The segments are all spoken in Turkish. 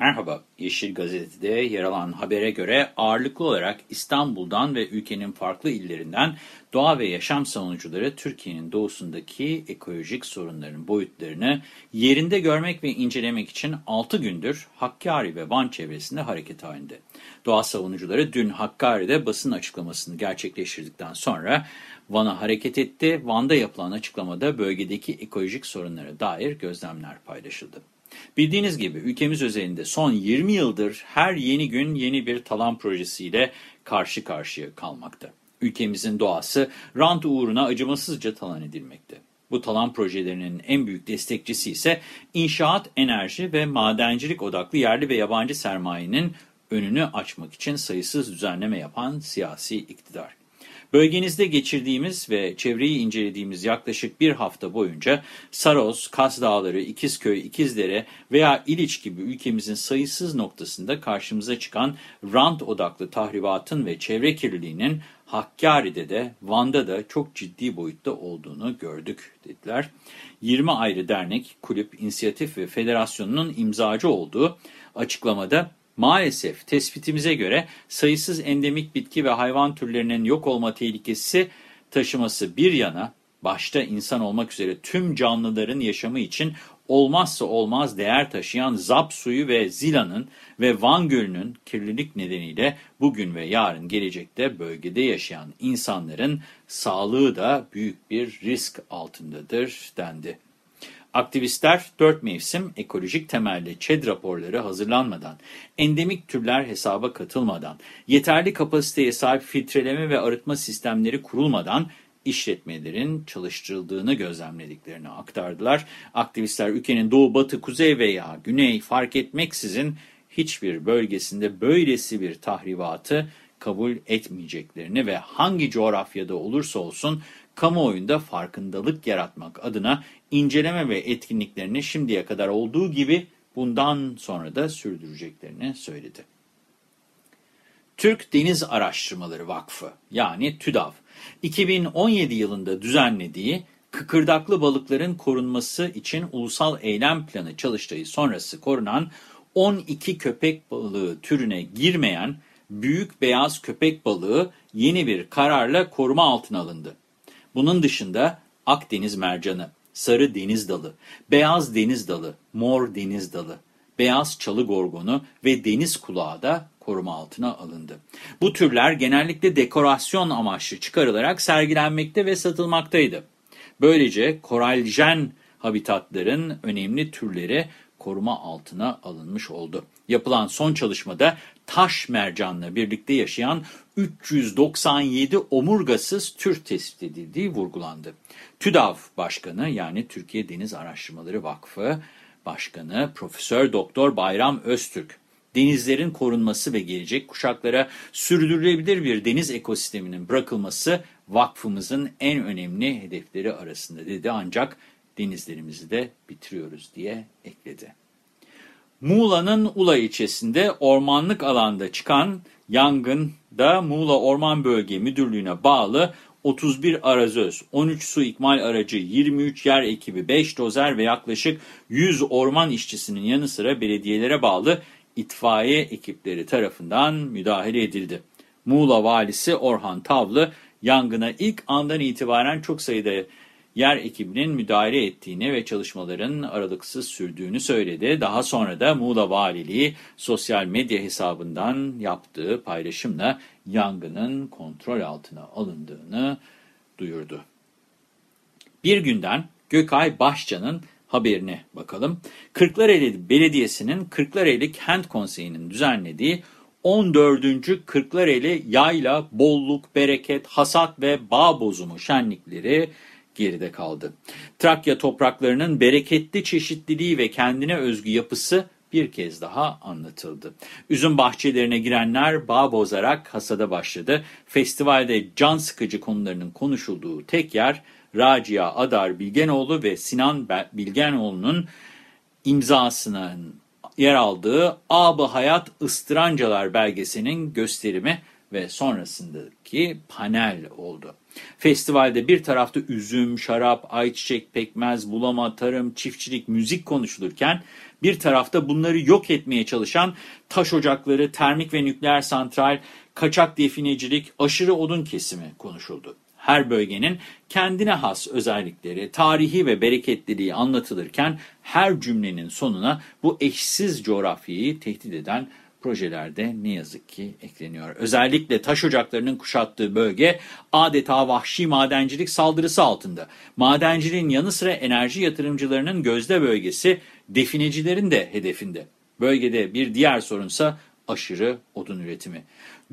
Merhaba, Yeşil Gazete'de yer alan habere göre ağırlıklı olarak İstanbul'dan ve ülkenin farklı illerinden doğa ve yaşam savunucuları Türkiye'nin doğusundaki ekolojik sorunların boyutlarını yerinde görmek ve incelemek için 6 gündür Hakkari ve Van çevresinde hareket halinde. Doğa savunucuları dün Hakkari'de basın açıklamasını gerçekleştirdikten sonra Van'a hareket etti. Van'da yapılan açıklamada bölgedeki ekolojik sorunlara dair gözlemler paylaşıldı. Bildiğiniz gibi ülkemiz özelinde son 20 yıldır her yeni gün yeni bir talan projesiyle karşı karşıya kalmakta. Ülkemizin doğası rant uğruna acımasızca talan edilmekte. Bu talan projelerinin en büyük destekçisi ise inşaat, enerji ve madencilik odaklı yerli ve yabancı sermayenin önünü açmak için sayısız düzenleme yapan siyasi iktidar. Bölgenizde geçirdiğimiz ve çevreyi incelediğimiz yaklaşık bir hafta boyunca Saros, Kaz Dağları, İkizköy, İkizdere veya İliç gibi ülkemizin sayısız noktasında karşımıza çıkan rant odaklı tahribatın ve çevre kirliliğinin Hakkari'de de Van'da da çok ciddi boyutta olduğunu gördük dediler. 20 ayrı dernek, kulüp, inisiyatif ve federasyonunun imzacı olduğu açıklamada Maalesef tespitimize göre sayısız endemik bitki ve hayvan türlerinin yok olma tehlikesi taşıması bir yana, başta insan olmak üzere tüm canlıların yaşamı için olmazsa olmaz değer taşıyan Zap suyu ve Zila'nın ve Van Gölü'nün kirlilik nedeniyle bugün ve yarın gelecekte bölgede yaşayan insanların sağlığı da büyük bir risk altındadır dendi. Aktivistler dört mevsim ekolojik temelli ÇED raporları hazırlanmadan, endemik türler hesaba katılmadan, yeterli kapasiteye sahip filtreleme ve arıtma sistemleri kurulmadan işletmelerin çalıştırıldığını gözlemlediklerini aktardılar. Aktivistler ülkenin doğu, batı, kuzey veya güney fark etmeksizin hiçbir bölgesinde böylesi bir tahribatı kabul etmeyeceklerini ve hangi coğrafyada olursa olsun kamuoyunda farkındalık yaratmak adına inceleme ve etkinliklerini şimdiye kadar olduğu gibi bundan sonra da sürdüreceklerini söyledi. Türk Deniz Araştırmaları Vakfı yani TÜDAV, 2017 yılında düzenlediği kıkırdaklı balıkların korunması için ulusal eylem planı çalıştayı sonrası korunan 12 köpek balığı türüne girmeyen büyük beyaz köpek balığı yeni bir kararla koruma altına alındı. Bunun dışında Akdeniz mercanı, sarı deniz dalı, beyaz deniz dalı, mor deniz dalı, beyaz çalı gorgonu ve deniz kulağı da koruma altına alındı. Bu türler genellikle dekorasyon amaçlı çıkarılarak sergilenmekte ve satılmaktaydı. Böylece koraljen habitatların önemli türleri koruma altına alınmış oldu. Yapılan son çalışmada taş mercanla birlikte yaşayan 397 omurgasız tür tespit edildiği vurgulandı. TÜDAV Başkanı yani Türkiye Deniz Araştırmaları Vakfı Başkanı Profesör Doktor Bayram Öztürk, denizlerin korunması ve gelecek kuşaklara sürdürülebilir bir deniz ekosisteminin bırakılması vakfımızın en önemli hedefleri arasında dedi ancak denizlerimizi de bitiriyoruz diye ekledi. Muğla'nın Ula ilçesinde ormanlık alanda çıkan yangında Muğla Orman Bölge Müdürlüğü'ne bağlı 31 arazöz, 13 su ikmal aracı, 23 yer ekibi, 5 dozer ve yaklaşık 100 orman işçisinin yanı sıra belediyelere bağlı itfaiye ekipleri tarafından müdahale edildi. Muğla valisi Orhan Tavlı yangına ilk andan itibaren çok sayıda yer ekibinin müdahale ettiğini ve çalışmaların aralıksız sürdüğünü söyledi. Daha sonra da Muğla Valiliği sosyal medya hesabından yaptığı paylaşımla yangının kontrol altına alındığını duyurdu. Bir günden Gökay Başcan'ın haberine bakalım. Kırklareli Belediyesi'nin Kırklareli Kent Konseyi'nin düzenlediği 14. Kırklareli Yayla, Bolluk, Bereket, Hasat ve Bağ Bozumu şenlikleri geride kaldı. Trakya topraklarının bereketli çeşitliliği ve kendine özgü yapısı bir kez daha anlatıldı. Üzüm bahçelerine girenler bağ bozarak hasada başladı. Festivalde can sıkıcı konularının konuşulduğu tek yer Racia Adar Bilgenoğlu ve Sinan Bilgenoğlu'nun imzasının yer aldığı Ab-ı Hayat Istırancalar belgesinin gösterimi ve sonrasındaki panel oldu. Festivalde bir tarafta üzüm, şarap, ayçiçek, pekmez, bulama, tarım, çiftçilik, müzik konuşulurken bir tarafta bunları yok etmeye çalışan taş ocakları, termik ve nükleer santral, kaçak definecilik, aşırı odun kesimi konuşuldu. Her bölgenin kendine has özellikleri, tarihi ve bereketliliği anlatılırken her cümlenin sonuna bu eşsiz coğrafyayı tehdit eden projelerde ne yazık ki ekleniyor. Özellikle taş ocaklarının kuşattığı bölge adeta vahşi madencilik saldırısı altında. Madenciliğin yanı sıra enerji yatırımcılarının gözde bölgesi definecilerin de hedefinde. Bölgede bir diğer sorunsa aşırı odun üretimi.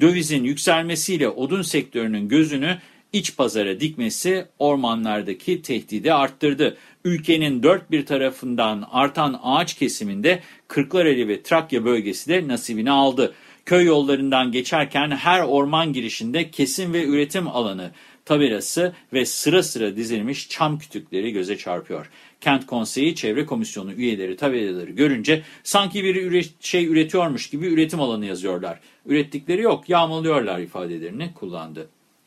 Dövizin yükselmesiyle odun sektörünün gözünü iç pazara dikmesi ormanlardaki tehdidi arttırdı. Ülkenin dört bir tarafından artan ağaç kesiminde Kırklareli ve Trakya bölgesi de nasibini aldı. Köy yollarından geçerken her orman girişinde kesim ve üretim alanı tabelası ve sıra sıra dizilmiş çam kütükleri göze çarpıyor. Kent Konseyi Çevre Komisyonu üyeleri tabelaları görünce sanki üret şey üretiyormuş gibi üretim alanı yazıyorlar. Ürettikleri yok yağmalıyorlar ifadelerini kullandı.